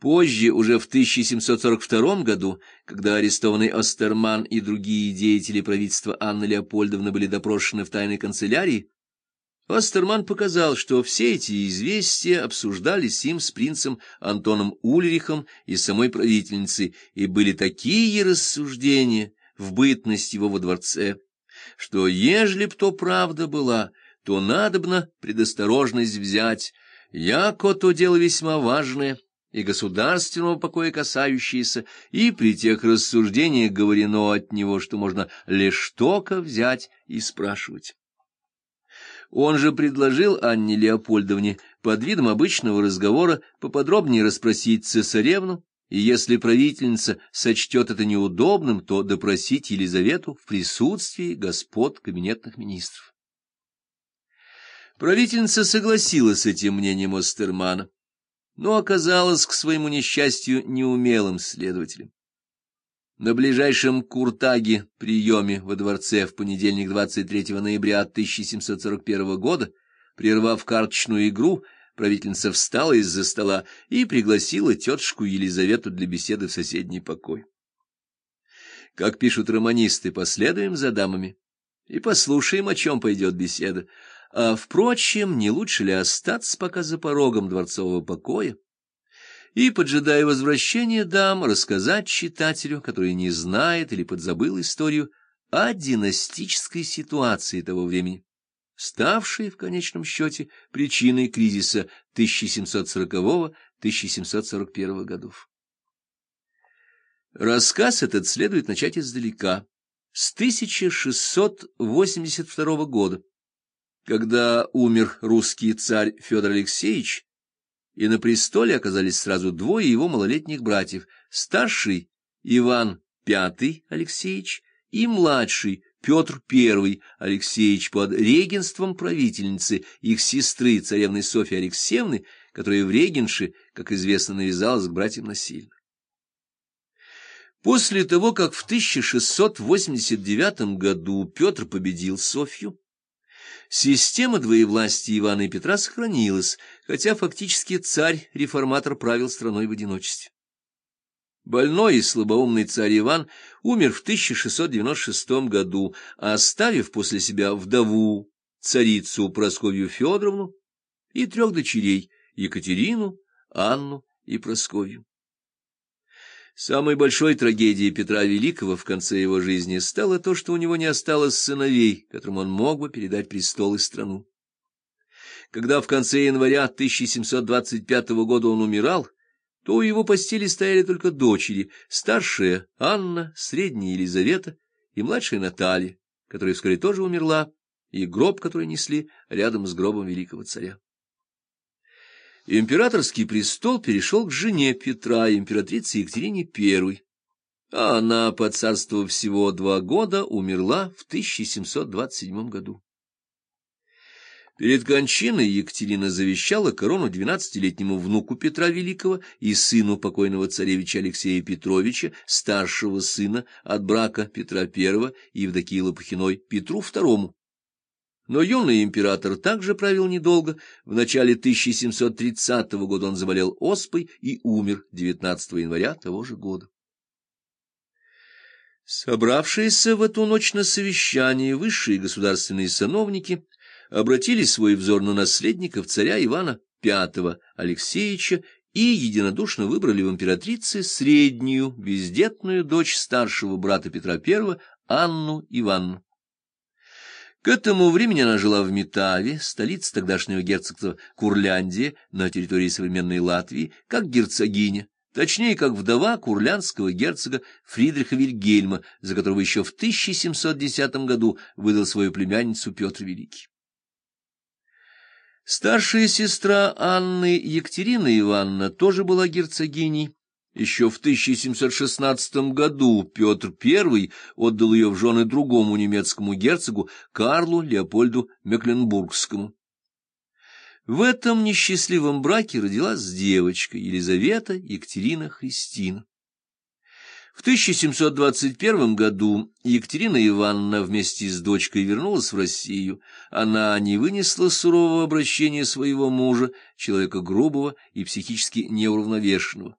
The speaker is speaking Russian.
Позже, уже в 1742 году, когда арестованный Остерман и другие деятели правительства Анны Леопольдовны были допрошены в тайной канцелярии, Остерман показал, что все эти известия обсуждались им с принцем Антоном Ульрихом и самой правительницей, и были такие рассуждения в бытность его во дворце, что, ежели б то правда была, то надобно предосторожность взять, яко то дело весьма важное — и государственного покоя касающиеся, и при тех рассуждениях говорено от него, что можно лишь только взять и спрашивать. Он же предложил Анне Леопольдовне под видом обычного разговора поподробнее расспросить цесаревну, и если правительница сочтет это неудобным, то допросить Елизавету в присутствии господ кабинетных министров. Правительница согласилась с этим мнением Остермана но оказалась к своему несчастью неумелым следователем. На ближайшем Куртаге приеме во дворце в понедельник 23 ноября 1741 года, прервав карточную игру, правительница встала из-за стола и пригласила тетушку Елизавету для беседы в соседний покой. Как пишут романисты, последуем за дамами и послушаем, о чем пойдет беседа. А, впрочем, не лучше ли остаться пока за порогом дворцового покоя и, поджидая возвращения дам, рассказать читателю, который не знает или подзабыл историю, о династической ситуации того времени, ставшей в конечном счете причиной кризиса 1740-1741 годов. Рассказ этот следует начать издалека, с 1682 года когда умер русский царь Федор Алексеевич, и на престоле оказались сразу двое его малолетних братьев, старший Иван V Алексеевич и младший Петр I Алексеевич под регенством правительницы их сестры царевны Софьи Алексеевны, которая в регенши, как известно, навязалась к братьям насильно. После того, как в 1689 году Петр победил Софью, Система двоевластия Ивана и Петра сохранилась, хотя фактически царь-реформатор правил страной в одиночестве. Больной и слабоумный царь Иван умер в 1696 году, оставив после себя вдову, царицу Просковью Федоровну и трех дочерей Екатерину, Анну и Просковью. Самой большой трагедией Петра Великого в конце его жизни стало то, что у него не осталось сыновей, которым он мог бы передать престол и страну. Когда в конце января 1725 года он умирал, то у его постели стояли только дочери, старшая Анна, средняя Елизавета и младшая Наталья, которая вскоре тоже умерла, и гроб, который несли рядом с гробом великого царя. Императорский престол перешел к жене Петра, императрице Екатерине I, а она, поцарствовав всего два года, умерла в 1727 году. Перед кончиной Екатерина завещала корону двенадцатилетнему внуку Петра Великого и сыну покойного царевича Алексея Петровича, старшего сына от брака Петра I и Евдокии Лопухиной Петру II, но юный император также правил недолго. В начале 1730 года он заболел оспой и умер 19 января того же года. Собравшиеся в эту ночь на совещании высшие государственные сановники обратили свой взор на наследников царя Ивана V Алексеевича и единодушно выбрали в императрице среднюю, бездетную дочь старшего брата Петра I Анну Ивановну. К этому времени она жила в Метаве, столице тогдашнего герцогства Курляндия, на территории современной Латвии, как герцогиня, точнее, как вдова курлянского герцога Фридриха Вильгельма, за которого еще в 1710 году выдал свою племянницу Петр Великий. Старшая сестра Анны Екатерина Ивановна тоже была герцогиней, еще в 1716 году Петр I отдал ее в жены другому немецкому герцогу Карлу Леопольду Мекленбургскому. В этом несчастливом браке родилась девочка Елизавета Екатерина Христина. В 1721 году Екатерина Ивановна вместе с дочкой вернулась в Россию. Она не вынесла сурового обращения своего мужа, человека грубого и психически неуравновешенного.